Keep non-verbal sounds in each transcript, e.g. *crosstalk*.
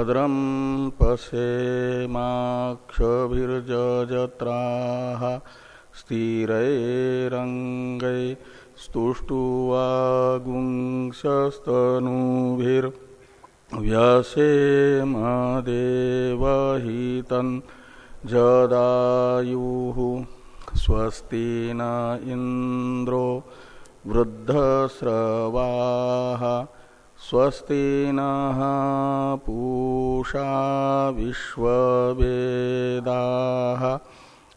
भद्रं पश्येमाक्षभिर्जत्राः स्थिरैरङ्गै स्तुष्टुवागुंसस्तनूभिर्व्यसेम देवहितं जदायुः स्वस्ति न इन्द्रो वृद्धस्रवाः स्वस्ति नः पूषा विश्ववेदाः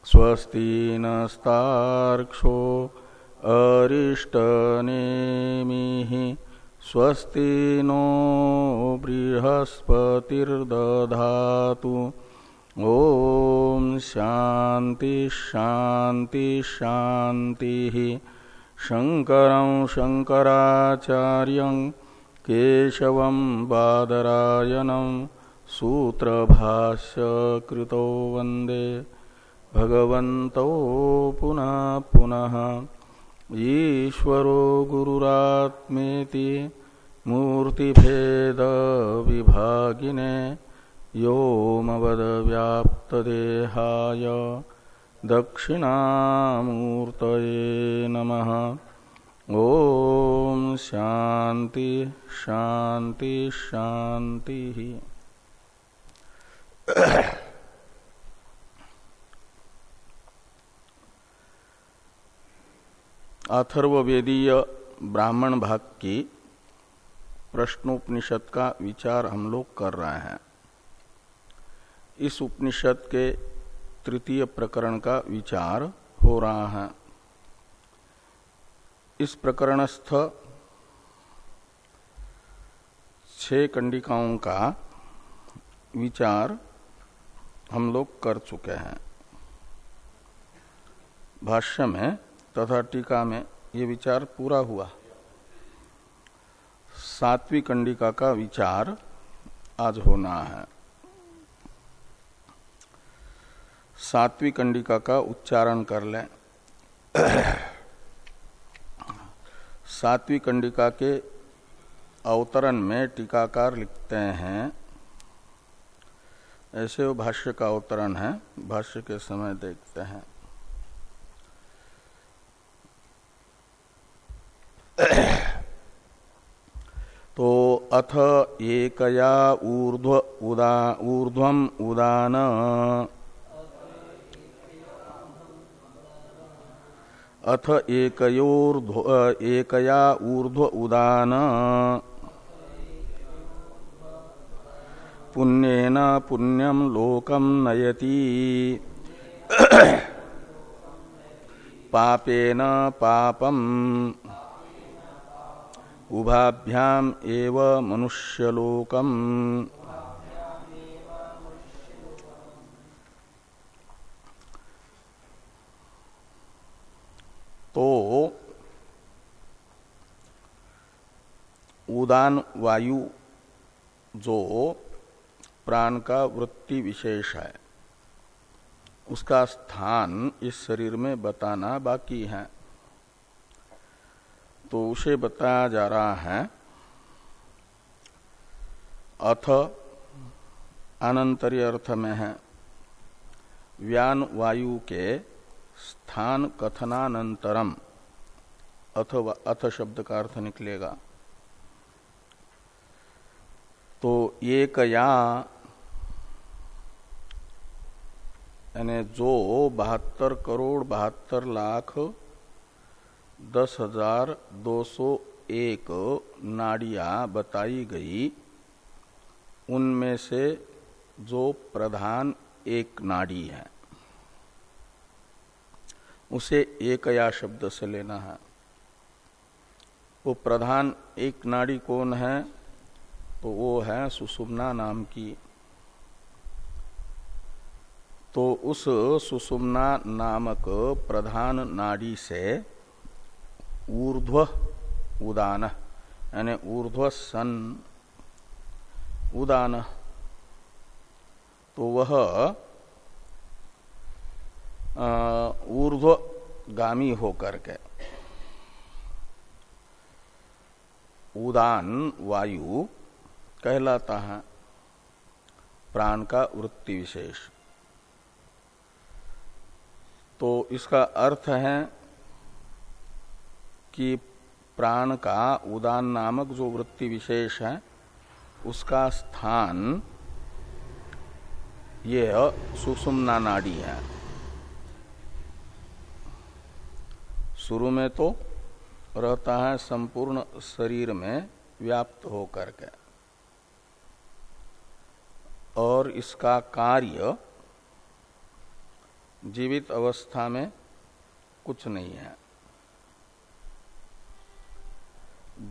स्वस्ति नस्तार्क्षो अरिष्टनेमिः स्वस्ति नो बृहस्पतिर्दधातु। ॐ शान्ति शान्ति शान्तिः। शङ्करं शङ्कराचार्यं केशवं बादरायणं सूत्रभाष्यकृतो वंदे। भगवन्तौ पुनः पुनः। ईश्वरो गुरुरात्मेति मूर्तिभेदविभागिने व्योमवदव्याप्तदेहाय दक्षिणामूर्तये नमः। ॐ शान्ति शान्ति शान्तिः अथर्ववेदीय ब्राह्मण भाग की प्रश्नोपनिषद का विचार हम लोग कर रहे हैं। इस उपनिषद के तृतीय प्रकरण का विचार हो रहा है। इस प्रकरणस्थ छह कंडिकाओं का विचार हम लोग कर चुके हैं। भाष्य में तथा टीका में ये विचार पूरा हुआ। सातवीं कंडिका का विचार आज होना है। सातवीं कंडिका का उच्चारण कर लें। सातवीं कंडिका के अवतरण में टीकाकार लिखते हैं। ऐसे वो भाष्य का अवतरण है। भाष्य के समय देखते हैं। *coughs* तो अथ एकया ऊर्ध्व उदा, ऊर्ध्वम उदान। अथ एकयोर्ध्व एकया ऊर्ध्व उदान। पुण्यन पुण्यम लोकम नयति। पापेन पापम। उभाभ्याम एव तो उदान वायु जो प्राण का वृत्ति विशेष है, उसका स्थान इस शरीर में बताना बाकी है। तो उसे बताया जा रहा है, अथ अनंतरी अर्थ में है। व्यान वायु के स्थान कथनानंतरम। अथवा अथ शब्द का अर्थ निकलेगा। तो एक या यानी जो बहत्तर करोड़ बहत्तर लाख दस हज़ार दो सौ एक नाड़िया बताई गई, उनमें से जो प्रधान एक नाड़ी है। उसे एक या शब्द से लेना है। वो प्रधान एक नाड़ी कौन है? तो वो है सुषुम्ना नाम की। तो उस सुषुम्ना नामक प्रधान नाड़ी से ऊर्ध्व उदान, यानी ऊर्ध्व सन उदान। तो वह ऊर्ध्वगामी होकर के। उदान वायु कहलाता है, प्राण का वृत्ति विशेष। तो इसका अर्थ है कि प्राण का उदान नामक जो वृत्ति विशेष है, उसका स्थान यह सुषुम्ना नाड़ी है। शुरू में तो रहता है संपूर्ण शरीर में व्याप्त होकर के। और इसका कार्य जीवित अवस्था में कुछ नहीं है।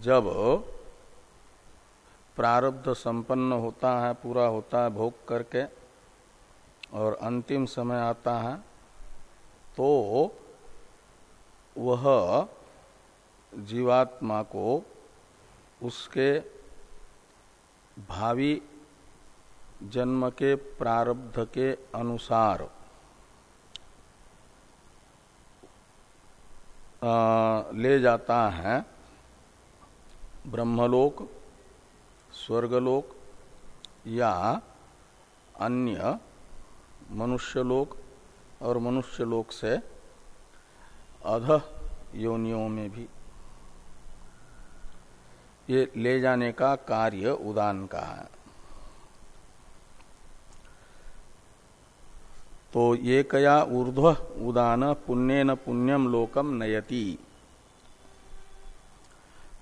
जब प्रारब्ध संपन्न होता है, पूरा होता है, भोग करके और अंतिम समय आता है तो वह जीवात्मा को उसके भावी जन्म के प्रारब्ध के अनुसार ले जाता है। ब्रह्मलोक, स्वर्गलोक या अन्य मनुष्यलोक और मनुष्यलोक से अध योनियों में भी। ये ले जाने का कार्य उदान का है। तो ये कया ऊर्ध्व उदान पुण्य न पुण्यम लोकम नयति।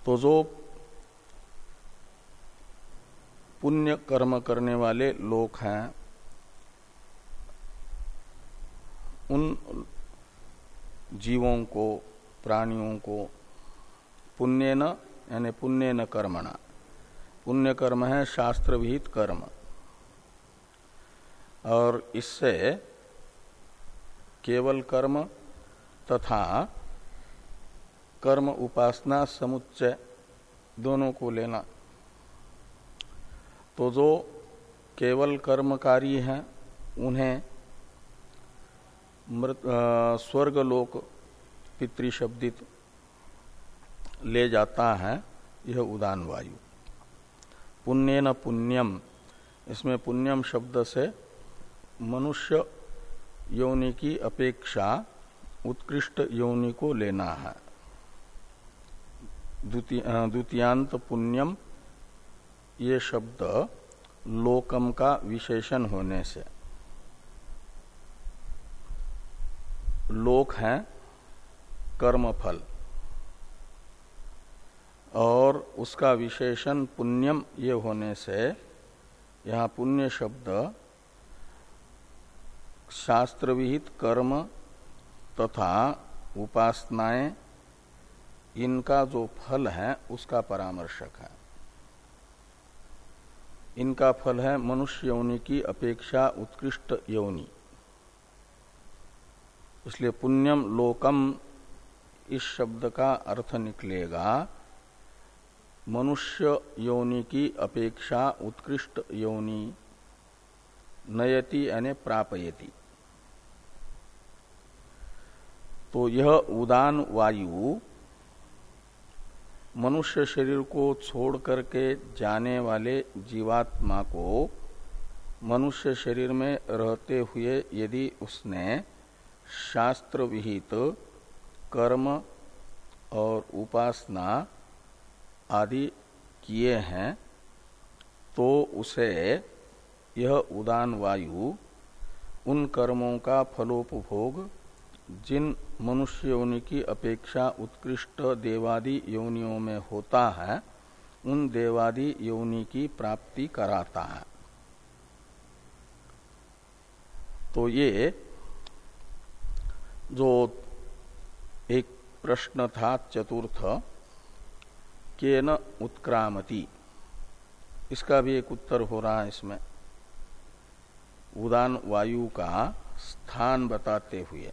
तो जो पुण्य कर्म करने वाले लोग हैं, उन जीवों को प्राणियों को पुण्य न यानी पुण्य न कर्मणा। पुण्य कर्म है शास्त्र विहित कर्म। और इससे केवल कर्म तथा कर्म उपासना, समुच्चय दोनों को लेना। तो जो केवल कर्मकारी हैं, उन्हें मृत स्वर्गलोक पितृशब्दित ले जाता है, यह उदान वायु। पुण्य न पुण्यम, इसमें पुण्यम शब्द से मनुष्य योनि की अपेक्षा उत्कृष्ट यौनि को लेना है। द्वितीयांत पुण्यम, ये शब्द लोकम का विशेषण होने से। लोक है, कर्मफल। और उसका विशेषण पुण्यम ये होने से, यहाँ पुण्य शब्द शास्त्र विहित कर्म तथा उपासनाएँ, इनका जो फल है, उसका परामर्शक है। इनका फल है मनुष्य यौनि की अपेक्षा उत्कृष्ट यौनी। इसलिए पुण्यम लोकम इस शब्द का अर्थ निकलेगा। मनुष्य योनि की अपेक्षा उत्कृष्ट योनि, नयति यानी प्रापयति। तो यह उदान वायु मनुष्य शरीर को छोड़ करके जाने वाले जीवात्मा को मनुष्य शरीर में रहते हुए यदि उसने शास्त्र विहित कर्म और उपासना आदि किए हैं तो उसे यह उदान वायु उन कर्मों का फलोपभोग, जिन मनुष्य योनि की अपेक्षा उत्कृष्ट देवादि योनियों में होता है, उन देवादि योनि की प्राप्ति कराता है। तो ये जो एक प्रश्न था चतुर्थ के न उत्क्रामती? इसका भी एक उत्तर हो रहा है इसमें। उदान वायु का स्थान बताते हुए,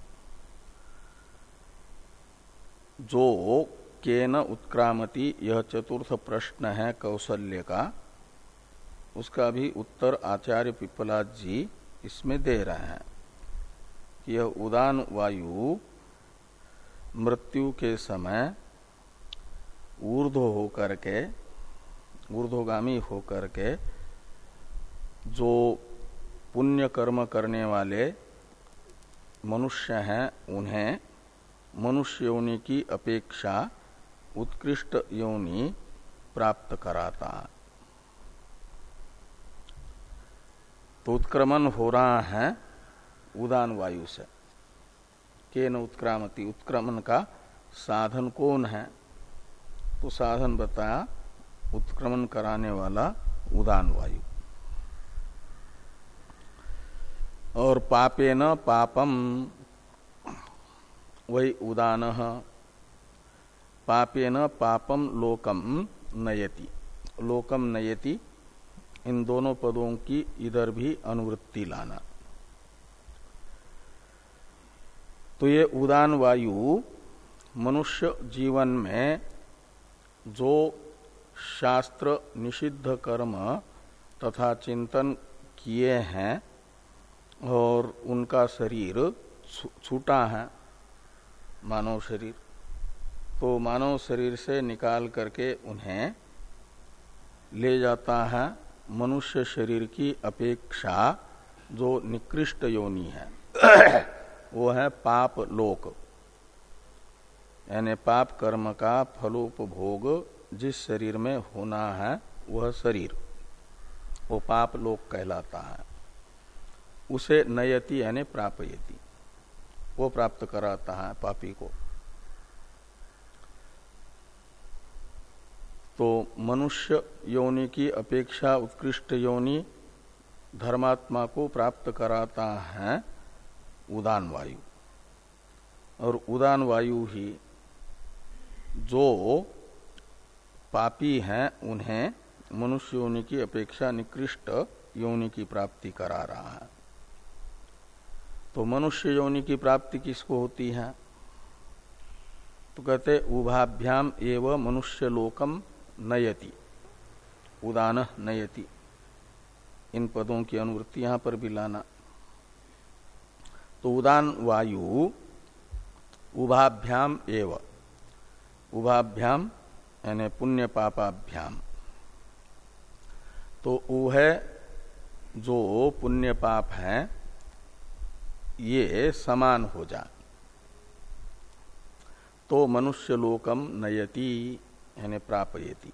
जो के न उत्क्रामती, यह चतुर्थ प्रश्न है कौशल्य का, उसका भी उत्तर आचार्य पिपलाद जी इसमें दे रहे हैं। यह उदान वायु मृत्यु के समय ऊर्ध होकर के ऊर्धोगामी होकर के जो पुण्य कर्म करने वाले मनुष्य हैं, उन्हें मनुष्य योनि की अपेक्षा उत्कृष्ट योनि प्राप्त कराता। तो उत्क्रमण हो रहा है। उदान वायु से। के न उत्क्रामती? उत्क्रमण का साधन कौन है? तो साधन बताया उत्क्रमण कराने वाला उदान वायु। और पापे न पापम, वही उदान पापे न पापम लोकम नयति। लोकम नयति, इन दोनों पदों की इधर भी अनुवृत्ति लाना। तो ये उदान वायु मनुष्य जीवन में जो शास्त्र निषिद्ध कर्म तथा चिंतन किए हैं और उनका शरीर छूटा है, मानव शरीर तो मानव शरीर से निकाल करके उन्हें ले जाता है मनुष्य शरीर की अपेक्षा जो निकृष्ट योनि है। वो है पाप लोक। यानी पाप कर्म का फलोपभोग जिस शरीर में होना है, वह शरीर। वो पाप लोक कहलाता है। उसे नयति यानी प्रापयति। वो प्राप्त कराता है पापी को। तो मनुष्य योनि की अपेक्षा उत्कृष्ट योनि धर्मात्मा को प्राप्त कराता है। उदान वायु। और उदान वायु ही जो पापी हैं, उन्हें मनुष्य योनि की अपेक्षा निकृष्ट योनि की प्राप्ति करा रहा है। तो मनुष्य योनि की प्राप्ति किसको होती है? तो कहते, उभाभ्याम एवं मनुष्य लोकम नयति। उदान नयति। इन पदों की अनुवृत्ति यहाँ पर भी लाना। तो उदान वायु, उभाभ्याम एव। उभाभ्याम, यानी पुण्य पापाभ्याम। तो वह जो पुण्य पाप है, ये समान हो जाए तो मनुष्य लोकम नयति, यानी प्रापयति।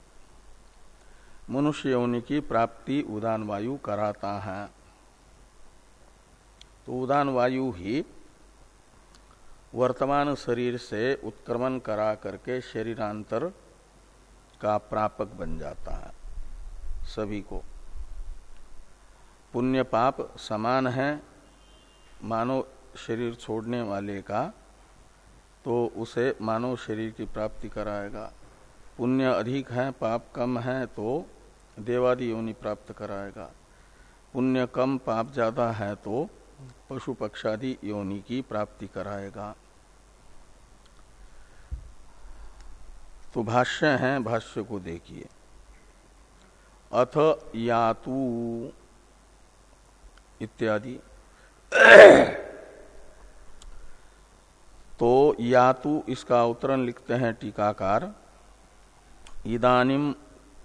मनुष्य योनि की प्राप्ति उदान वायु कराता है। तो उदान वायु ही वर्तमान शरीर से उत्क्रमण करा करके शरीरांतर का प्रापक बन जाता है, सभी को। पुण्य पाप समान है, मानव शरीर छोड़ने वाले का तो उसे मानव शरीर की प्राप्ति कराएगा। पुण्य अधिक है, पाप कम है तो देवादि योनि प्राप्त कराएगा। पुण्य कम, पाप ज़्यादा है तो पशु पक्षादि योनि की प्राप्ति कराएगा। तो भाष्य है, भाष्य को देखिए। अथ यातु इत्यादि। तो यातु इसका उत्तरण लिखते हैं टीकाकार। इदानिम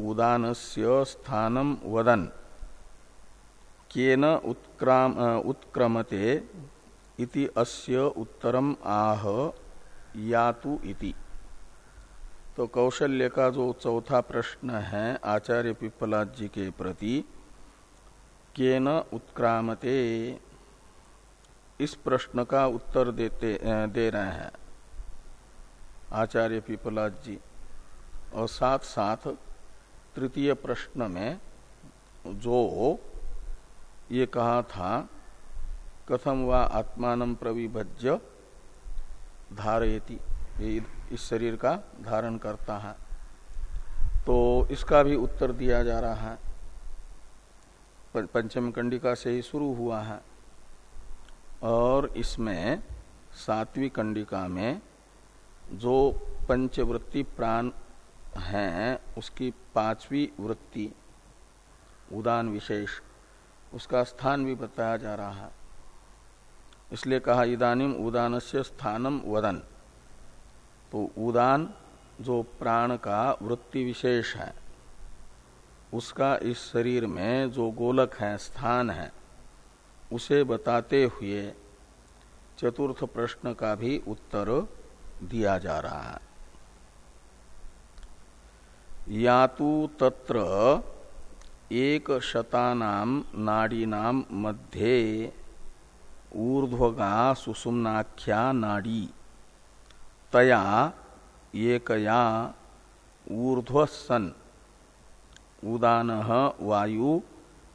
उदानस्य स्थानम वदन। केन उत्क्राम उत्क्रमते इति अस्य उत्तरम आह, यातु इति। तो कौशल्य का जो चौथा प्रश्न है, आचार्य पिपलाद जी के प्रति, केन उत्क्रामते? इस प्रश्न का उत्तर देते दे रहे हैं आचार्य पिपलाद जी। और साथ साथ तृतीय प्रश्न में जो ये कहा था, कथम व आत्मान प्रविभज्य धारयति। इस शरीर का धारण करता है। तो इसका भी उत्तर दिया जा रहा है। पंचम कंडिका से ही शुरू हुआ है। और इसमें सातवीं कंडिका में जो पंचवृत्ति प्राण हैं, उसकी पांचवी वृत्ति, उदान विशेष। उसका स्थान भी बताया जा रहा है। इसलिए कहा, इदानिम उदान से स्थानम वदन। तो उदान जो प्राण का वृत्ति विशेष है, उसका इस शरीर में जो गोलक है, स्थान है, उसे बताते हुए चतुर्थ प्रश्न का भी उत्तर दिया जा रहा है। या तो तत्र एक शतानाम नाड़ीनाम मध्य ऊर्ध्वगा सुषुम्नाख्या नाड़ी। तया एकया ऊर्ध्वसन उदान वायु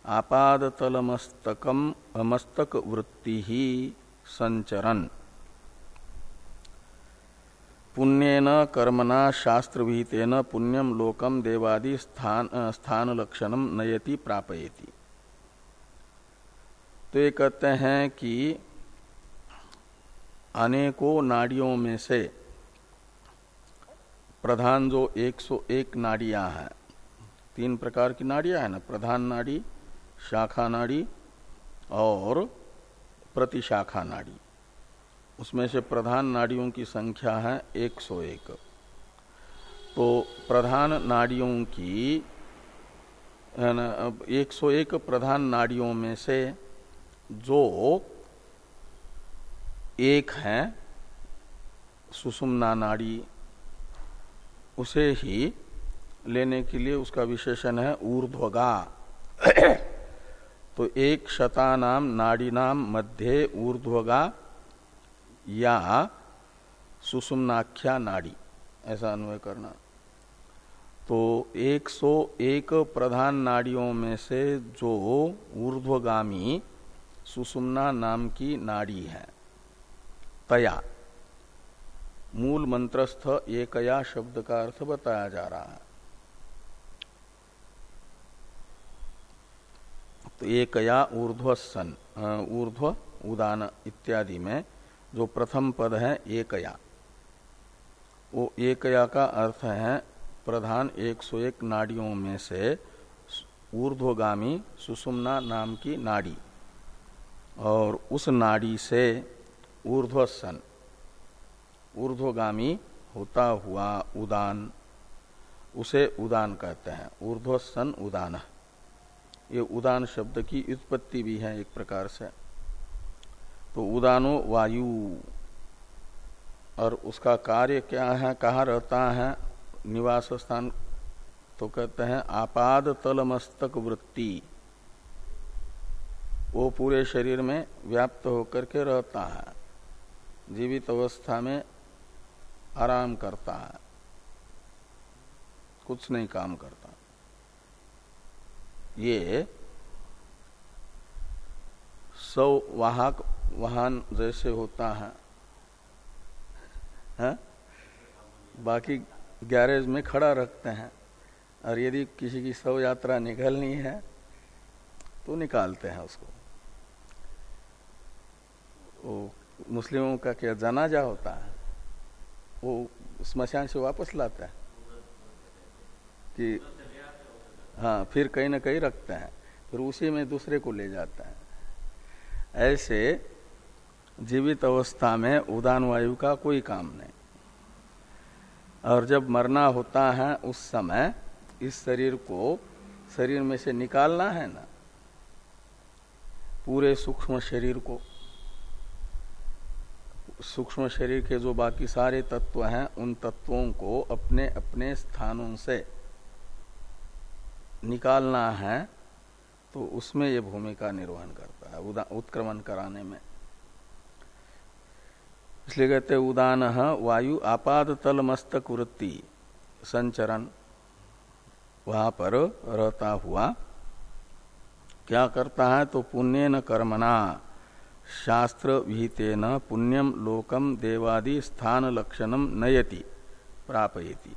आपादतलमस्तकम मस्तक वृत्ति ही संचरन पुण्यन कर्मणा शास्त्र विहितेन पुण्यम लोकम देवादि स्थान स्थान लक्षणम नयति, प्रापयति। तो ये कहते हैं कि अनेकों नाड़ियों में से प्रधान जो 101 नाड़ियाँ हैं, तीन प्रकार की नाड़ियाँ हैं ना, प्रधान नाड़ी, शाखा नाड़ी और प्रतिशाखा नाड़ी। उसमें से प्रधान नाड़ियों की संख्या है 101 तो प्रधान नाड़ियों की 101 प्रधान नाड़ियों में से जो एक है, सुषुम्ना नाड़ी, उसे ही लेने के लिए उसका विशेषण है ऊर्ध्वगा। तो एक शता नाम नाड़ी नाम मध्य ऊर्ध्वगा या सुषुम्नाख्या नाड़ी, ऐसा अन्वय करना। तो 101 प्रधान नाड़ियों में से जो ऊर्ध्वगामी सुषुम्ना नाम की नाड़ी है, तया। मूल मंत्रस्थ एकया शब्द का अर्थ बताया जा रहा है। तो एकया ऊर्ध्व सन ऊर्ध्व, उदान इत्यादि में जो प्रथम पद है, एकया। वो एकया का अर्थ है, प्रधान 101 नाड़ियों में से ऊर्ध्वगामी सुषुम्ना नाम की नाड़ी। और उस नाड़ी से ऊर्ध्वसन, ऊर्ध्वगामी होता हुआ उदान, उसे उदान कहते हैं, ऊर्ध्वसन उदान। ये उदान शब्द की उत्पत्ति भी है एक प्रकार से। तो उदानो वायु। और उसका कार्य क्या है, कहाँ रहता है? निवास स्थान तो कहते हैं, आपाद तल मस्तक वृत्ति। वो पूरे शरीर में व्याप्त होकर के रहता है। जीवित अवस्था में आराम करता है। कुछ नहीं काम करता। ये सौ वाहक वाहन जैसे होता है, है? बाकी गैरेज में खड़ा रखते हैं। और यदि किसी की सौ यात्रा निकलनी है तो निकालते हैं उसको। वो मुस्लिमों का क्या जनाजा होता है? वो स्मशान से वापस लाता है? कि हाँ फिर कहीं ना कहीं रखते हैं। फिर उसी में दूसरे को ले जाता है। ऐसे जीवित अवस्था में उदान वायु का कोई काम नहीं। और जब मरना होता है उस समय इस शरीर को शरीर में से निकालना है ना, पूरे सूक्ष्म शरीर को, सूक्ष्म शरीर के जो बाकी सारे तत्व हैं, उन तत्वों को अपने अपने स्थानों से निकालना है तो उसमें ये भूमिका निर्वहन करता है उत्क्रमण कराने में। इसलिए कहते उदान वायु आपाद तल मस्तक वृत्ति संचरण। वहाँ पर रहता हुआ क्या करता है? तो पुण्य न कर्मणा, शास्त्र विहितेन पुण्यम लोकम देवादि स्थान लक्षणम नयति, प्रापयति।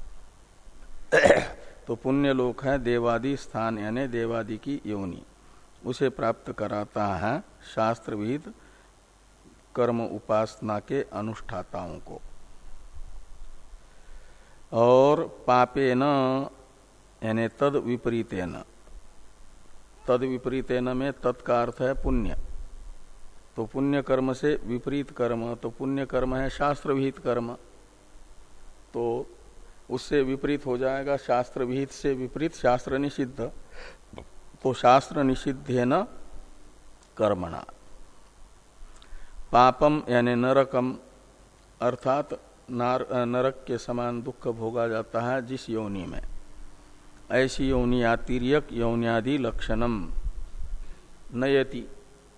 तो पुण्य लोक है, देवादि स्थान, यानी देवादि की योनि। उसे प्राप्त कराता है शास्त्र विहित कर्म उपासना के अनुष्ठाताओं को। और पापे न यानी तद विपरीतेन। तद विपरीतेन में तत्का अर्थ है पुण्य। तो पुण्य कर्म से विपरीत कर्म तो पुण्य कर्म है शास्त्र विहित कर्म। तो उससे विपरीत हो जाएगा शास्त्र विहित से विपरीत, शास्त्र निषिद्ध। तो शास्त्र निषिद्ध न कर्मणा। पापम यानी नरकम, अर्थात नरक के समान दुख भोगा जाता है जिस योनि में। ऐसी योनि तिरक यौनियादि लक्षणम। नयति,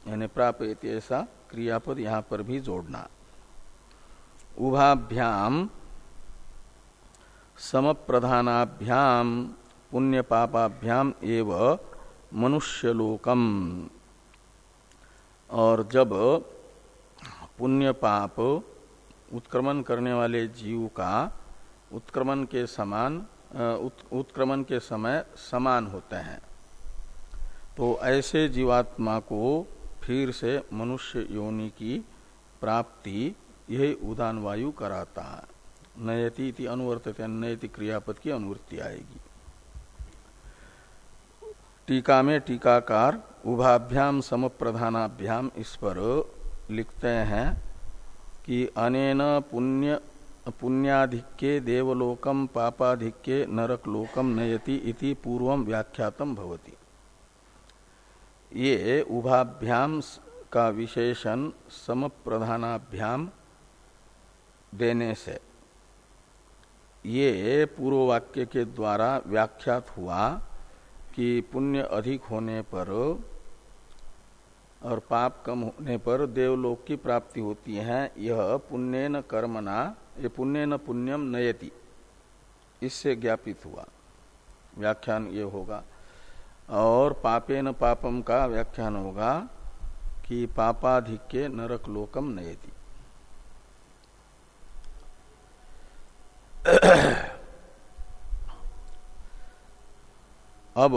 यानी प्राप्त ऐसा क्रियापद यहाँ पर भी जोड़ना। उभाभ्याम, समप्रधानाभ्याम पुण्य पापाभ्याम एव मनुष्यलोकम। और जब पुण्य पाप उत्क्रमण करने वाले जीव का उत्क्रमण के समान उत्क्रमण के समय समान होते हैं। तो ऐसे जीवात्मा को फिर से मनुष्य योनि की प्राप्ति यही उदान वायु कराता है। नयति इति अनुवर्त नयति क्रियापद की अनुवृत्ति आएगी। टीका में टीकाकार उभाभ्याम सम प्रधानाभ्याम इस पर लिखते हैं कि अनेन पुण्य, पुण्याधिक्ये देवलोकम पापाधिक्ये नरकलोकम नयति इति पूर्वम व्याख्यातम भवति। ये उभाभ्याम का विशेषण सम प्रधानाभ्याम देने से। ये पूर्व वाक्य के द्वारा व्याख्यात हुआ कि पुण्य अधिक होने पर और पाप कम होने पर देवलोक की प्राप्ति होती है। यह पुण्य न कर्मना ये पुण्य न पुण्यम नयति। इससे ज्ञापित हुआ। व्याख्यान ये होगा। और पापे न पापम का व्याख्यान होगा कि पापाधिक्य नरक लोकम नयति। अब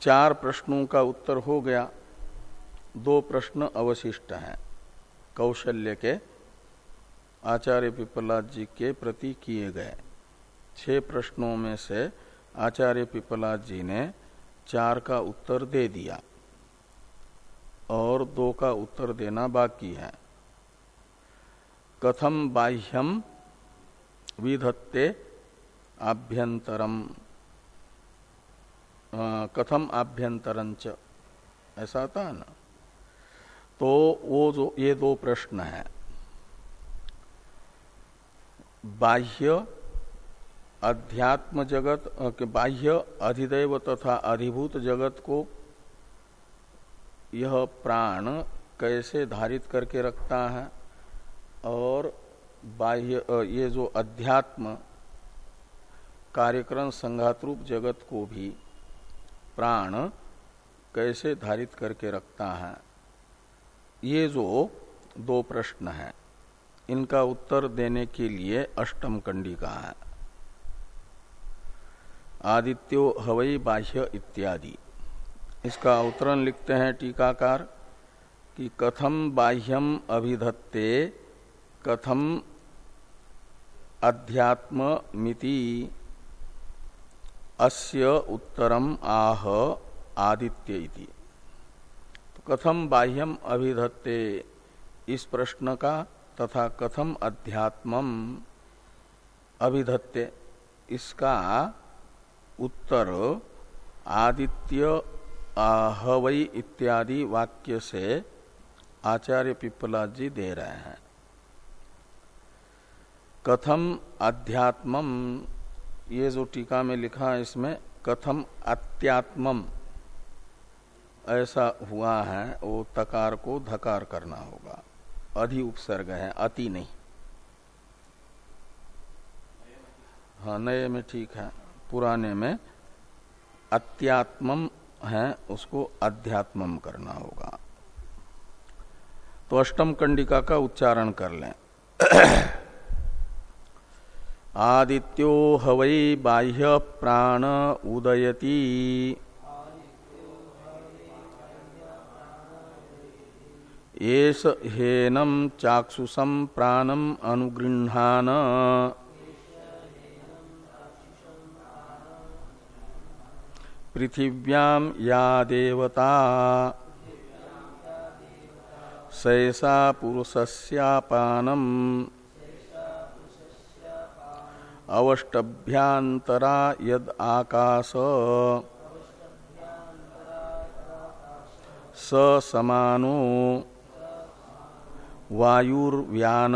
चार प्रश्नों का उत्तर हो गया। दो प्रश्न अवशिष्ट हैं। कौशल्य के, आचार्य पिपलाद जी के प्रति किए गए। छह प्रश्नों में से आचार्य पिपलाद जी ने चार का उत्तर दे दिया और दो का उत्तर देना बाकी है। कथम बाह्यम विधत्ते आभ्यंतरम कथम आभ्यंतरंच ऐसा आता है ना? तो वो जो, ये दो प्रश्न है। बाह्य अध्यात्म जगत बाह्य अधिदेव तथा अधिभूत जगत को यह प्राण कैसे धारित करके रखता है? और बाह्य ये जो अध्यात्म कार्यक्रम संघात रूप जगत को भी प्राण कैसे धारित करके रखता है? ये जो दो प्रश्न हैं, इनका उत्तर देने के लिए अष्टम कंडिका है। आदित्यो हवई बाह्य इत्यादि। इसका उत्तरण लिखते हैं टीकाकार कि कथम बाह्यम अभिधत्ते, कथम अध्यात्म मिति अस्य उत्तरम आह आदित्य इति। कथम बाह्यम अभिधत्ते इस प्रश्न का तथा कथम अध्यात्मम अभिधत्ते इसका उत्तर आदित्य हवई इत्यादि वाक्य से आचार्य पिपला जी दे रहे हैं। कथम अध्यात्मम ये जो टीका में लिखा है, इसमें कथम अत्यात्मम। ऐसा हुआ है, वो तकार को धकार करना होगा। अधि उपसर्ग है, अति नहीं। हाँ नए में ठीक है, पुराने में अत्यात्मम है, उसको अध्यात्मम करना होगा। तो अष्टम कंडिका का उच्चारण कर लें। आदित्यो हवै बाह्य प्राण उदयती। येष हेनम चाक्षुषम प्राणम अनुगृहान पृथिव्याम या देवता। सैसा पुरुषस्यापानम। अवष्टभ्यांतरा यद आकाश। स समानो वायुर्व्यान।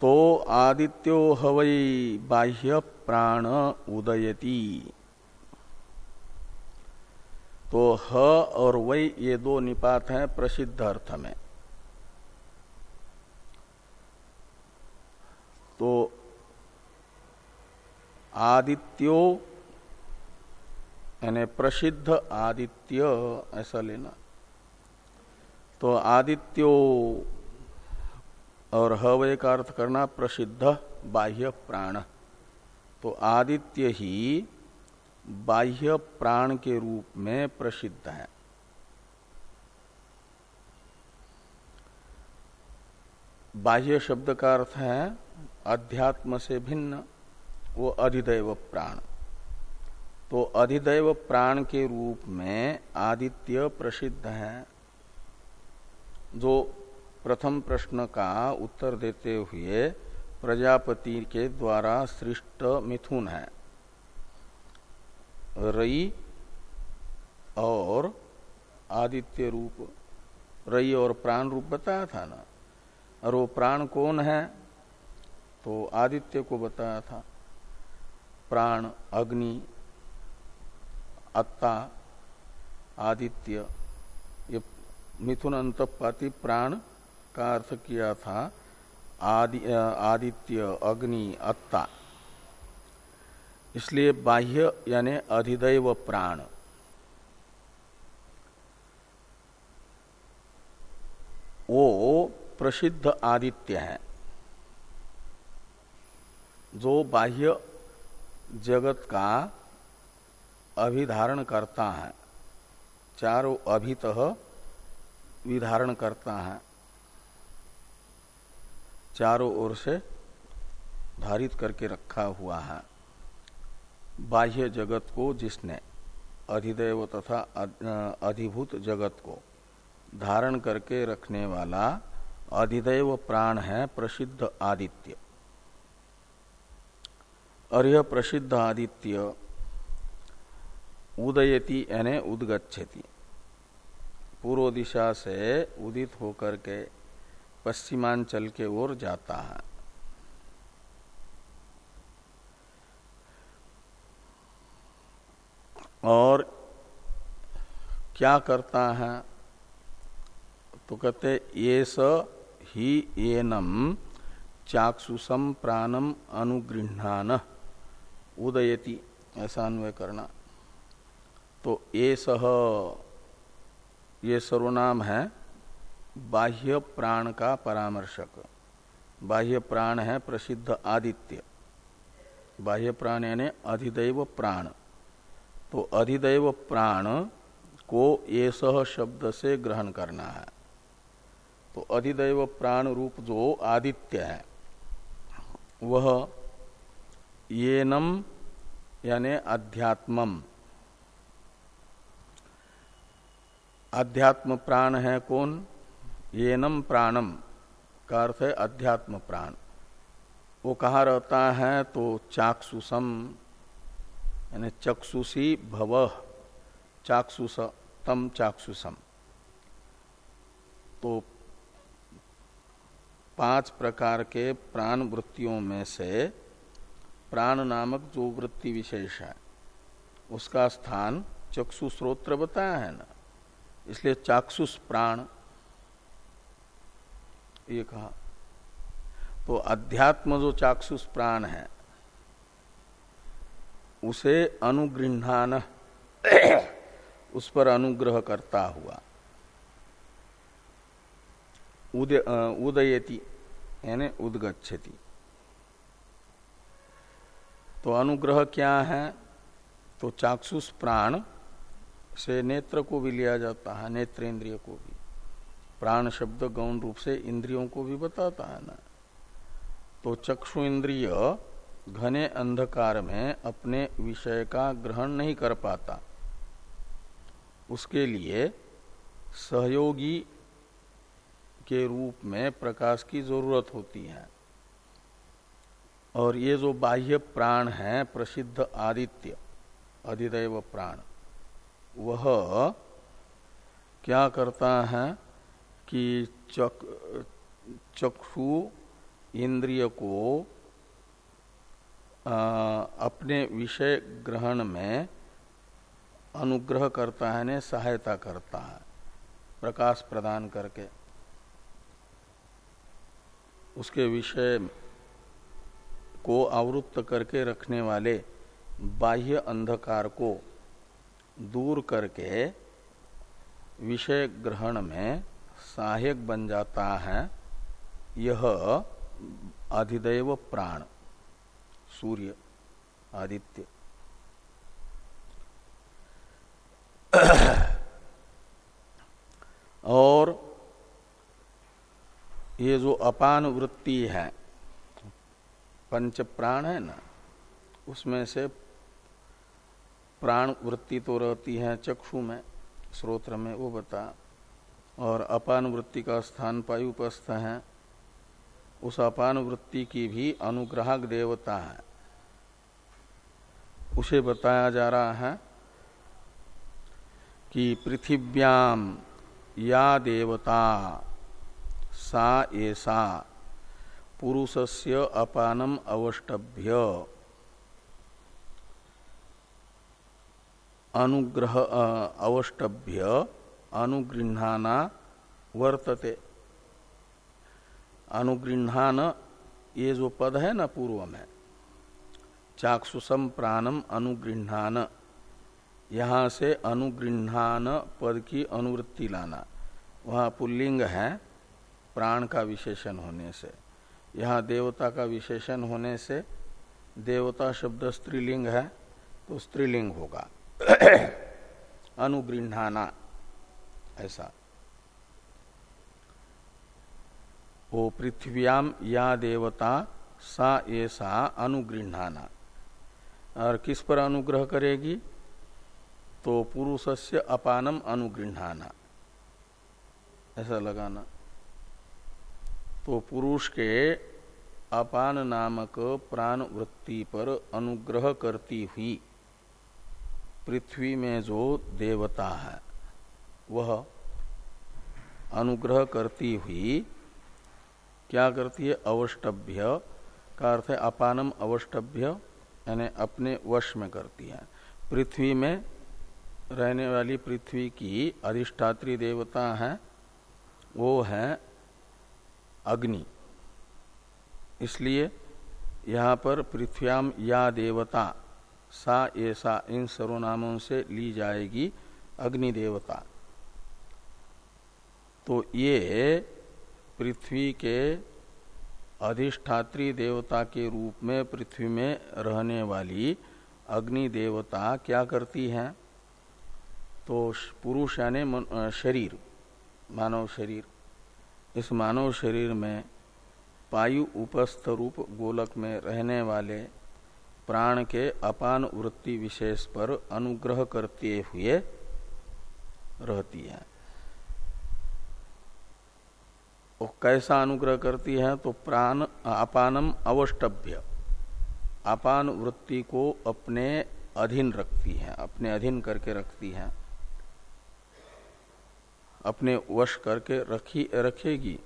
तो आदित्यो हवई बाह्य प्राण उदयती। तो ह और वै ये दो निपात हैं प्रसिद्ध अर्थ में। तो आदित्यो, यानी प्रसिद्ध आदित्य, ऐसा लेना। तो आदित्यो और हवय का अर्थ करना प्रसिद्ध बाह्य प्राण। तो आदित्य ही बाह्य प्राण के रूप में प्रसिद्ध है। बाह्य शब्द का अर्थ है अध्यात्म से भिन्न वो अधिदैव प्राण। तो अधिदैव प्राण के रूप में आदित्य प्रसिद्ध है। जो प्रथम प्रश्न का उत्तर देते हुए प्रजापति के द्वारा सृष्ट मिथुन है। रई और आदित्य रूप, रई और प्राण रूप बताया था ना? और वो प्राण कौन है? तो आदित्य को बताया था, प्राण, अग्नि, अत्ता, आदित्य, ये मिथुन अंतपाती प्राण का अर्थ किया था, आदि आदित्य, अग्नि, अत्ता। इसलिए बाह्य यानी अधिदैव प्राण। वो प्रसिद्ध आदित्य है। जो बाह्य जगत का अभिधारण करता है, चारों अभित विधारण करता है, चारों ओर से धारित करके रखा हुआ है। बाह्य जगत को जिसने अधिदेव तथा अधिभूत जगत को धारण करके रखने वाला अधिदेव प्राण है प्रसिद्ध आदित्य। और यह प्रसिद्ध आदित्य। उदयति यानी उदगछति पूर्व दिशा से उदित होकर के पश्चिमांचल के ओर जाता है। और क्या करता है? तो कहते, ये स ही एनम चाक्षुषम प्राणम अनुगृहान उदयति ऐसा अन्वय करना। तो ये सह, ये सर्वनाम है बाह्य प्राण का परामर्शक। बाह्य प्राण है प्रसिद्ध आदित्य। बाह्य प्राण यानी अधिदैव प्राण। तो अधिदैव प्राण को ये सह शब्द से ग्रहण करना है। तो अधिदैव प्राण रूप जो आदित्य है, वह येनम, यानि अध्यात्मम। अध्यात्म प्राण है कौन? येनम प्राणम, का अर्थ है अध्यात्म प्राण वो कहा रहता है? तो चाक्षुषम, यानी चक्षुषी भव चाक्षुष तम चाक्षुषम। तो पाँच प्रकार के प्राण वृत्तियों में से प्राण नामक जो वृत्ति विशेष है, उसका स्थान चक्षु स्रोत्र बताया है ना। इसलिए चाक्षुष प्राण, ये कहा। तो अध्यात्म जो चाक्षुष प्राण है, उसे अनुगृहान उस पर अनुग्रह करता हुआ, उदय उदयति, यानी उदगछति तो अनुग्रह क्या है? तो चाक्षुष प्राण से नेत्र को भी लिया जाता है नेत्र इंद्रिय को भी। प्राण शब्द गौण रूप से इंद्रियों को भी बताता है ना। तो चक्षु इंद्रिय घने अंधकार में अपने विषय का ग्रहण नहीं कर पाता। उसके लिए सहयोगी के रूप में प्रकाश की ज़रूरत होती है। और ये जो बाह्य प्राण है प्रसिद्ध आदित्य अधिदैव प्राण वह क्या करता है कि चक चक्षु इंद्रिय को आ, अपने विषय ग्रहण में अनुग्रह करता है ने सहायता करता है प्रकाश प्रदान करके। उसके विषय को आवृत्त करके रखने वाले बाह्य अंधकार को दूर करके विषय ग्रहण में सहायक बन जाता है यह अधिदैव प्राण, सूर्य, आदित्य। और ये जो अपान वृत्ति है पंच प्राण है ना, उसमें से प्राण वृत्ति तो रहती है चक्षु में, स्रोत्र में, वो बता। और अपान वृत्ति का स्थान पायुपस्थ है, उस अपान वृत्ति की भी अनुग्राहक देवता है। उसे बताया जा रहा है कि पृथिव्याम या देवता सा ऐसा पुरुषस्य अपानम अवष्टभ्य। अनुग्रह अवष्टभ्य अनुगृहाना वर्तते। अनुगृहान ये जो पद है ना पूर्व में चाक्षुषम प्राणम अनुगृहान यहाँ से अनुगृहान पद की अनुवृत्ति लाना। वहाँ पुल्लिंग है, प्राण का विशेषण होने से। यहाँ देवता का विशेषण होने से देवता शब्द स्त्रीलिंग है तो स्त्रीलिंग होगा। *clears throat* अनुगृहाना ऐसा। वो पृथ्व्याम या देवता, सा ऐसा अनुगृहाना और किस पर अनुग्रह करेगी? तो पुरुषस्य अपानम अनुगृहाना ऐसा लगाना। तो पुरुष के अपान नामक प्राण वृत्ति पर अनुग्रह करती हुई पृथ्वी में जो देवता है, वह अनुग्रह करती हुई क्या करती है? अवष्टभ्य का अर्थ है अपानम अवष्टभ्य, यानी अपने वश में करती है। पृथ्वी में रहने वाली पृथ्वी की अधिष्ठात्री देवता है, वो है अग्नि। इसलिए यहाँ पर पृथ्व्याम या देवता, सा ऐसा इन सर्वनामों से ली जाएगी अग्नि देवता। तो ये पृथ्वी के अधिष्ठात्री देवता के रूप में पृथ्वी में रहने वाली अग्नि देवता क्या करती है? तो पुरुष यानी शरीर, मानव शरीर। इस मानव शरीर में पायु उपस्थ रूप गोलक में रहने वाले प्राण के अपान वृत्ति विशेष पर अनुग्रह करते हुए रहती है। वो कैसा अनुग्रह करती है? तो प्राण अपानम अवष्टभ्य। अपान वृत्ति को अपने अधीन रखती है, अपने अधीन करके रखती है। अपने वश करके रखी, रखेगी,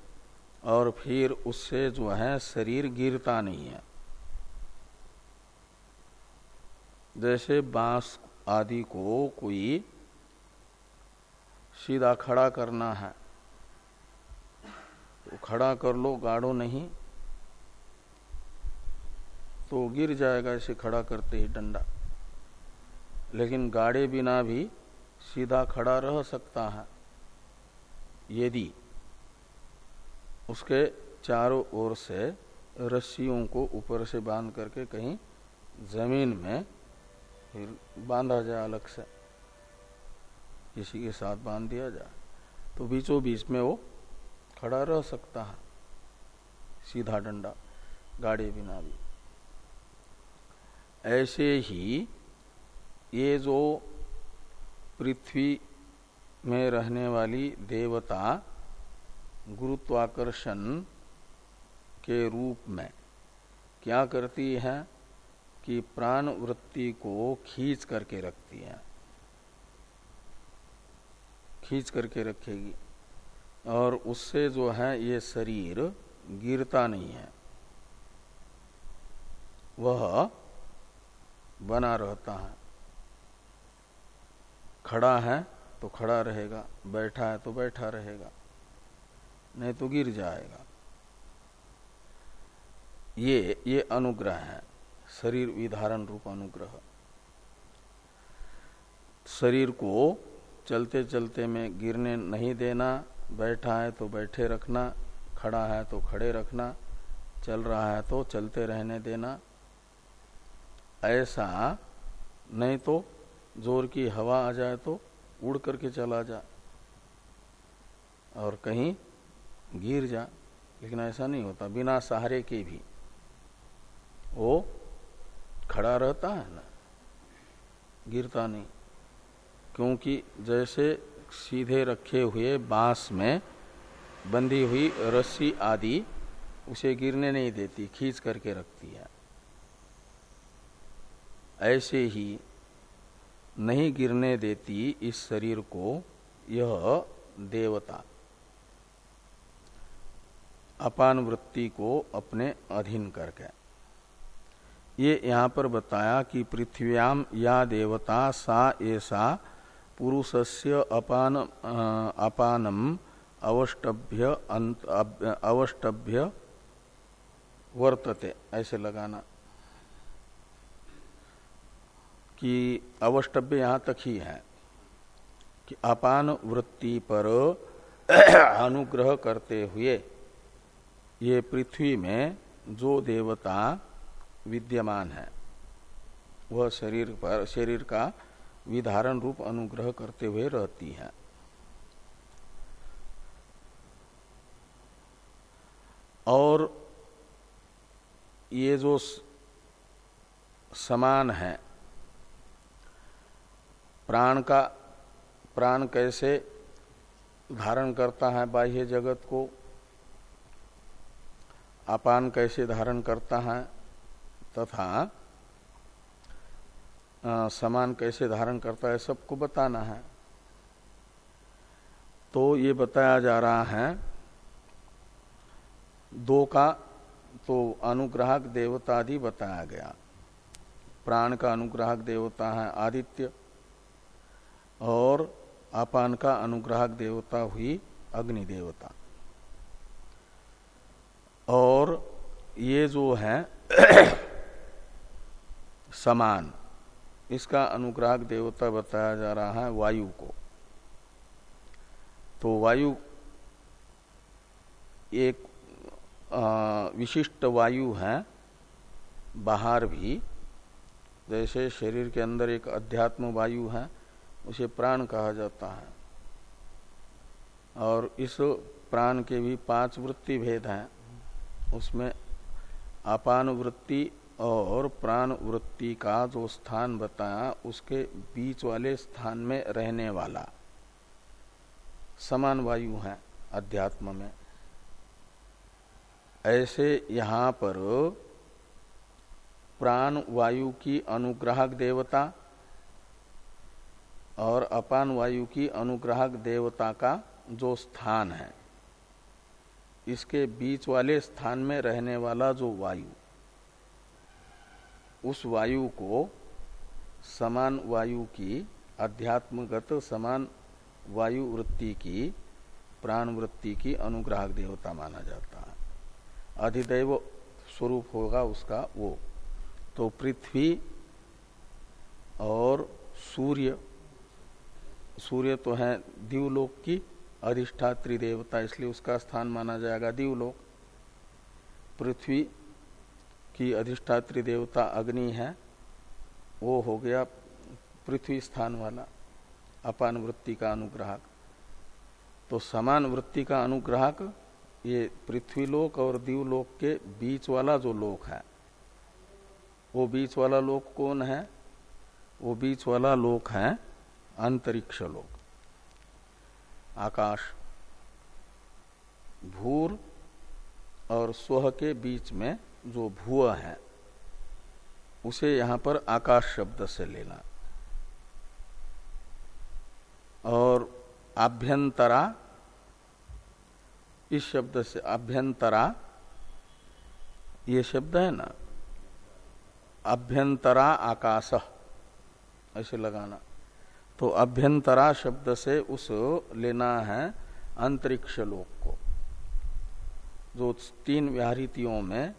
और फिर उससे जो है शरीर गिरता नहीं है। जैसे बाँस आदि को कोई सीधा खड़ा करना है तो खड़ा कर लो गाड़ो नहीं तो गिर जाएगा इसे खड़ा करते ही डंडा। लेकिन गाड़े बिना भी सीधा खड़ा रह सकता है। यदि उसके चारों ओर से रस्सियों को ऊपर से बाँध करके कहीं ज़मीन में फिर बांधा जाए अलग से, किसी के साथ बाँध दिया जाए तो बीचों बीच में वो खड़ा रह सकता है, सीधा डंडा, गाड़ी बिना भी। ऐसे ही ये जो पृथ्वी में रहने वाली देवता गुरुत्वाकर्षण के रूप में क्या करती है कि प्राण वृत्ति को खींच करके रखती है। खींच करके रखेगी। और उससे जो है ये शरीर गिरता नहीं है। वह बना रहता है। खड़ा है तो खड़ा रहेगा, बैठा है तो बैठा रहेगा, नहीं तो गिर जाएगा। ये ये अनुग्रह है, शरीर विधारण रूप अनुग्रह। शरीर को चलते चलते में गिरने नहीं देना, बैठा है तो बैठे रखना, खड़ा है तो खड़े रखना, चल रहा है तो चलते रहने देना। ऐसा नहीं तो ज़ोर की हवा आ जाए तो उड़ करके चला जा और कहीं गिर जा, लेकिन ऐसा नहीं होता, बिना सहारे के भी। वो खड़ा रहता है ना, गिरता नहीं, क्योंकि जैसे सीधे रखे हुए बाँस में बंधी हुई रस्सी आदि, उसे गिरने नहीं देती, खींच करके रखती है। ऐसे ही नहीं गिरने देती इस शरीर को यह देवता। अपान वृत्ति को अपने अधीन करके। ये यहाँ पर बताया कि पृथ्व्याम या देवता सा ऐसा पुरुषस्य अपान अपानम अवष्टभ्य अवष्टभ्य वर्तते। ऐसे लगाना। कि अवष्टभ्य यहाँ तक ही है कि अपान वृत्ति पर *clears throat* अनुग्रह करते हुए ये पृथ्वी में जो देवता विद्यमान है, वह शरीर पर, शरीर का विधारण रूप अनुग्रह करते हुए रहती है। और ये जो समान है प्राण का, प्राण कैसे धारण करता है बाह्य जगत को? अपान कैसे धारण करता है? तथा समान कैसे धारण करता है, सबको बताना है। तो ये बताया जा रहा है, दो का तो अनुग्राहक देवतादि बताया गया। प्राण का अनुग्राहक देवता है आदित्य और अपान का अनुग्राहक देवता हुई अग्नि देवता। और ये जो है, *coughs* समान, इसका अनुग्राहक देवता बताया जा रहा है वायु को। तो वायु एक विशिष्ट वायु है, बाहर भी, जैसे शरीर के अंदर एक अध्यात्म वायु है उसे प्राण कहा जाता है। और इस प्राण के भी पाँच वृत्ति भेद हैं। उसमें अपान वृत्ति और प्राण वृत्ति का जो स्थान बताया, उसके बीच वाले स्थान में रहने वाला समान वायु है अध्यात्म में। ऐसे यहाँ पर प्राण वायु की अनुग्राहक देवता और अपान वायु की अनुग्राहक देवता का जो स्थान है। इसके बीच वाले स्थान में रहने वाला जो वायु, उस वायु को समान वायु की, अध्यात्मगत समान वायु वृत्ति की, प्राण वृत्ति की अनुग्राहक देवता माना जाता है। अधिदैव स्वरूप होगा उसका वो। तो पृथ्वी और सूर्य सूर्य तो है दीवलोक की अधिष्ठात्री देवता, इसलिए उसका स्थान माना जाएगा दीवलोक। पृथ्वी की अधिष्ठात्री देवता अग्नि है, वो हो गया पृथ्वी स्थान वाला, अपान वृत्ति का अनुग्राहक। तो समान वृत्ति का अनुग्राहक ये पृथ्वीलोक और दीवलोक के बीच वाला जो लोक है। वो बीच वाला लोक कौन है? वो बीच वाला लोक है अंतरिक्ष लोक। आकाश भूर और स्व के बीच में जो भूअ है, उसे यहाँ पर आकाश शब्द से लेना। और आभ्यंतरा इस शब्द से अभ्यंतरा, ये शब्द है ना? अभ्यंतरा आकाश, ऐसे लगाना। तो अभ्यंतरा शब्द से उस लेना है अंतरिक्ष लोक को। जो तीन व्याहृतियों में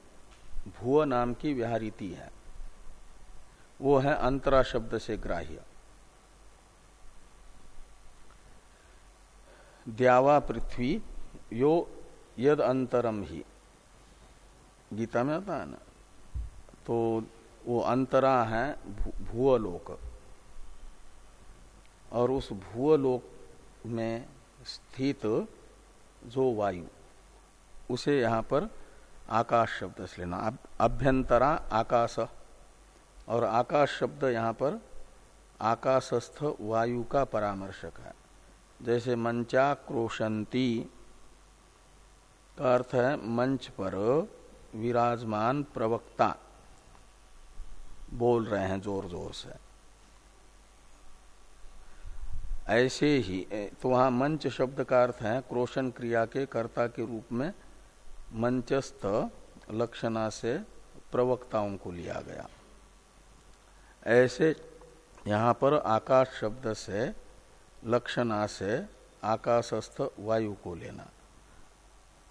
भूव नाम की व्याहृति है, वो है अंतरा शब्द से ग्राह्य। द्यावा पृथ्वी, यो यद अंतरम ही। गीता में आता है ना? तो वो अंतरा है भूअलोक और उस भूलोक में स्थित जो वायु, उसे यहाँ पर आकाश शब्द से लेना। अभ्यंतरा आकाश और आकाश शब्द यहाँ पर आकाशस्थ वायु का परामर्शक है। जैसे मंचा क्रोशंती का अर्थ है मंच पर विराजमान प्रवक्ता बोल रहे हैं ज़ोर ज़ोर से। ऐसे ही तो वहाँ मंच शब्द का अर्थ है क्रोशन क्रिया के कर्ता के रूप में मंचस्थ लक्षणा से प्रवक्ताओं को लिया गया। ऐसे यहाँ पर आकाश शब्द से लक्षणा से आकाशस्थ वायु को लेना।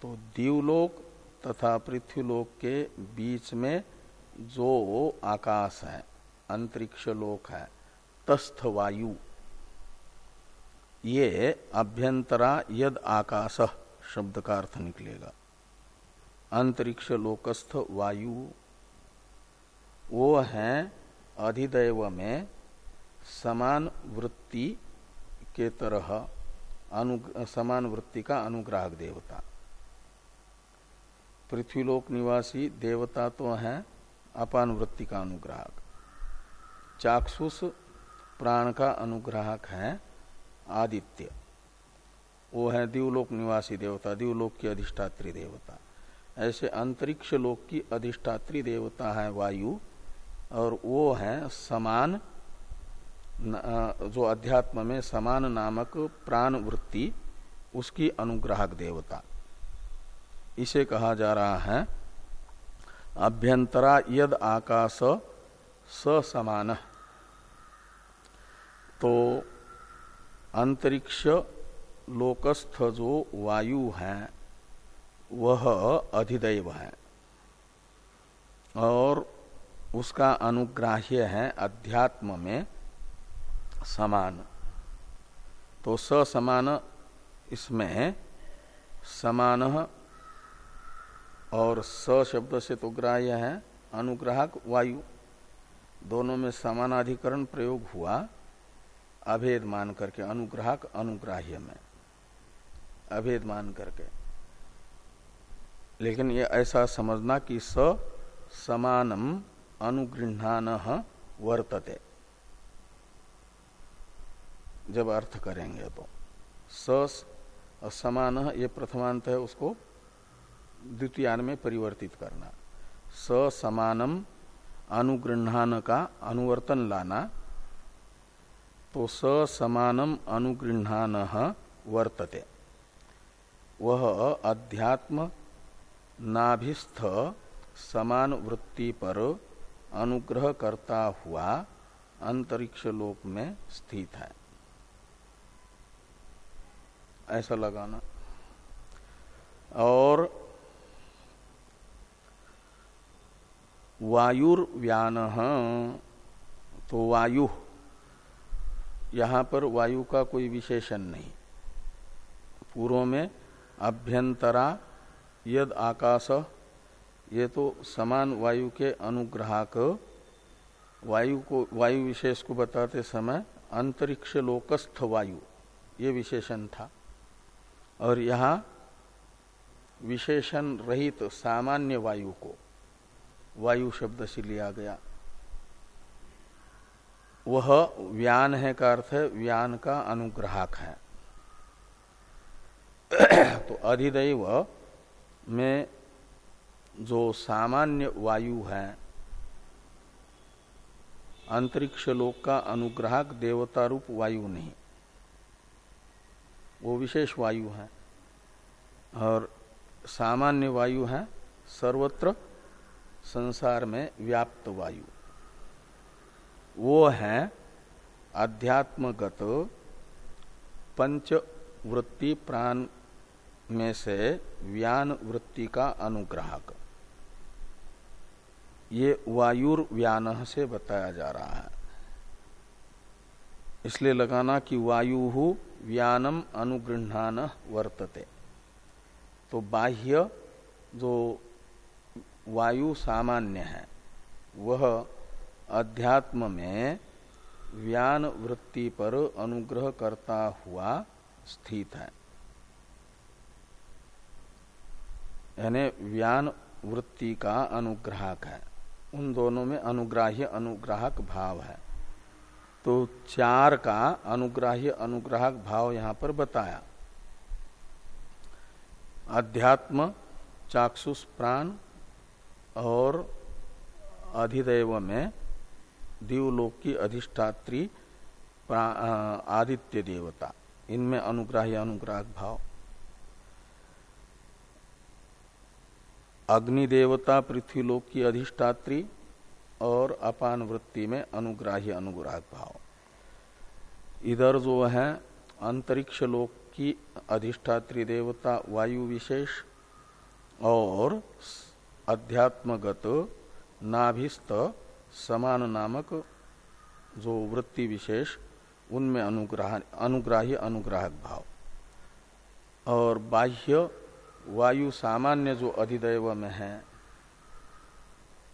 तो दीवलोक तथा पृथ्वीलोक के बीच में जो आकाश है, अंतरिक्ष लोक है, तस्थ वायु ये अभ्यंतरा यद आकाश, शब्द का अर्थ निकलेगा। अंतरिक्ष लोकस्थ वायु, वो है अधिदैव में समान वृत्ति के तरह अनु, समान वृत्ति का अनुग्राहक देवता। पृथ्वीलोक निवासी देवता तो है अपान वृत्ति का अनुग्राहक। चाक्षुष प्राण का अनुग्राहक है आदित्य। वो है दिवलोक निवासी देवता, दिवलोक की अधिष्ठात्री देवता। ऐसे अंतरिक्ष लोक की अधिष्ठात्री देवता है वायु, और वो है समान जो अध्यात्म में समान नामक प्राण वृत्ति उसकी अनुग्राहक देवता। इसे कहा जा रहा है, अभ्यंतरा यद आकाश स समान। तो अंतरिक्ष लोकस्थ जो वायु है, वह अधिदैव है। और उसका अनुग्राह्य है अध्यात्म में समान। तो समान इसमें समान और स शब्द से तो ग्राह्य है, अनुग्राहक वायु। दोनों में समानाधिकरण प्रयोग हुआ। अभेद मान करके, अनुग्राहक अनुग्राह्य में। अभेद मान करके। लेकिन ये ऐसा समझना कि स समानम अनुगृहान वर्तते। जब अर्थ करेंगे तो। स समान ये प्रथमांत है उसको द्वितीयान में परिवर्तित करना। स समानम अनुगृहान का अनुवर्तन लाना। तो स समानम अनुगृहान वर्तते। वह अध्यात्म नाभिस्थ समान वृत्ति पर अनुग्रह करता हुआ अंतरिक्ष लोक में स्थित है। ऐसा लगाना। और वायुर्व्यान तो वायु यहाँ पर वायु का कोई विशेषण नहीं। पूर्व में अभ्यंतरा, यद आकाश, ये तो समान वायु के अनुग्राहक, वायु को, वायु विशेष को बताते समय अंतरिक्ष लोकस्थ वायु, ये विशेषण था। और यहाँ विशेषण रहित सामान्य वायु को, वायु शब्द से लिया गया। वह व्यान है का अर्थ है, व्यान का अनुग्राहक है। *clears throat* तो अधिदैव में जो सामान्य वायु है, अंतरिक्ष लोक का अनुग्राहक देवता रूप वायु नहीं। वो विशेष वायु है और सामान्य वायु है, सर्वत्र संसार में व्याप्त वायु। वो है अध्यात्मगत पंच वृत्ति प्राण में से व्यान वृत्ति का अनुग्राहक। ये वायुर्व्यान से बताया जा रहा है। इसलिए लगाना कि वायु व्यानम अनुगृहान वर्तते। तो बाह्य जो वायु सामान्य है, वह अध्यात्म में व्यान वृत्ति पर अनुग्रह करता हुआ स्थित है। यानी व्यान वृत्ति का अनुग्राहक है। उन दोनों में अनुग्राह्य अनुग्राहक भाव है। तो चार का अनुग्राह्य अनुग्राहक भाव यहाँ पर बताया। अध्यात्म, चाक्षुष प्राण और अधिदेव में दीवलोक की अधिष्ठात्री आदित्य देवता। इनमें अनुग्राह्य अनुग्राह भाव। अग्नि देवता, पृथ्वीलोक की अधिष्ठात्री और अपान वृत्ति में अनुग्राह्य अनुग्राह भाव। इधर जो है, अंतरिक्ष लोक की अधिष्ठात्री देवता, वायु विशेष और अध्यात्मगत नाभिस्त समान नामक जो वृत्ति विशेष, उनमें अनुग्रह अनुग्राह्य, अनुग्राहक भाव। और बाह्य वायु सामान्य जो अधिदैव में है,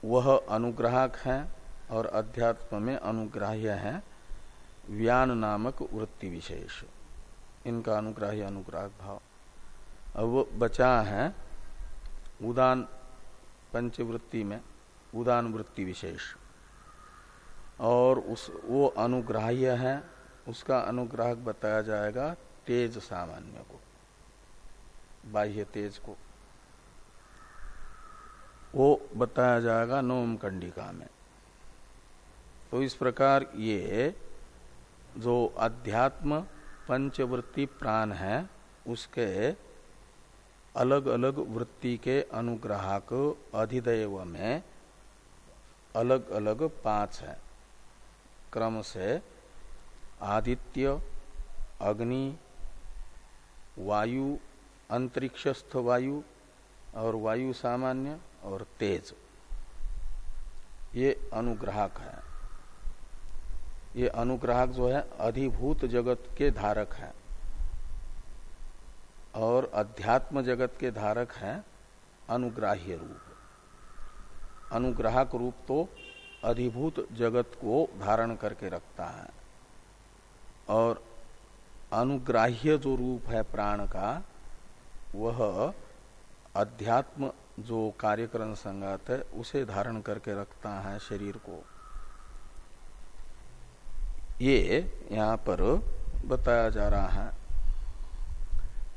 वह अनुग्राहक है और अध्यात्म में अनुग्राह्य है, व्यान नामक वृत्ति विशेष। इनका अनुग्राह्य, अनुग्राहक भाव। अब बचा है उदान पंचवृत्ति में, उदान वृत्ति विशेष। और उस, वो अनुग्राह्य है, उसका अनुग्राहक बताया जाएगा तेज सामान्य को, बाह्य तेज को। वो बताया जाएगा नोम कंडिका में। तो इस प्रकार ये जो अध्यात्म पंचवृत्ति प्राण है, उसके अलग अलग वृत्ति के अनुग्राहक अधिदेव में अलग अलग पाँच है। क्रम से आदित्य, अग्नि, वायु, अंतरिक्षस्थ वायु और वायु सामान्य और तेज। ये अनुग्राहक है। ये अनुग्राहक जो है, अधिभूत जगत के धारक है और अध्यात्म जगत के धारक है अनुग्राह्य रूप। अनुग्राहक रूप तो अधिभूत जगत को धारण करके रखता है। और अनुग्राह्य जो रूप है प्राण का, वह अध्यात्म जो कार्यकरण संगात है, उसे धारण करके रखता है शरीर को। ये यहाँ पर बताया जा रहा है।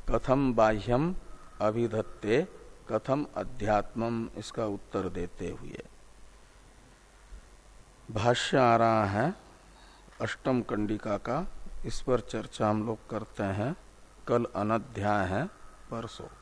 कथम बाह्यम अभिधत्ते, कथम अध्यात्मम, इसका उत्तर देते हुए। भाष्य आ रहा है, अष्टम कंडिका का, इस पर चर्चा हम लोग करते हैं। कल अनध्याय है, परसों।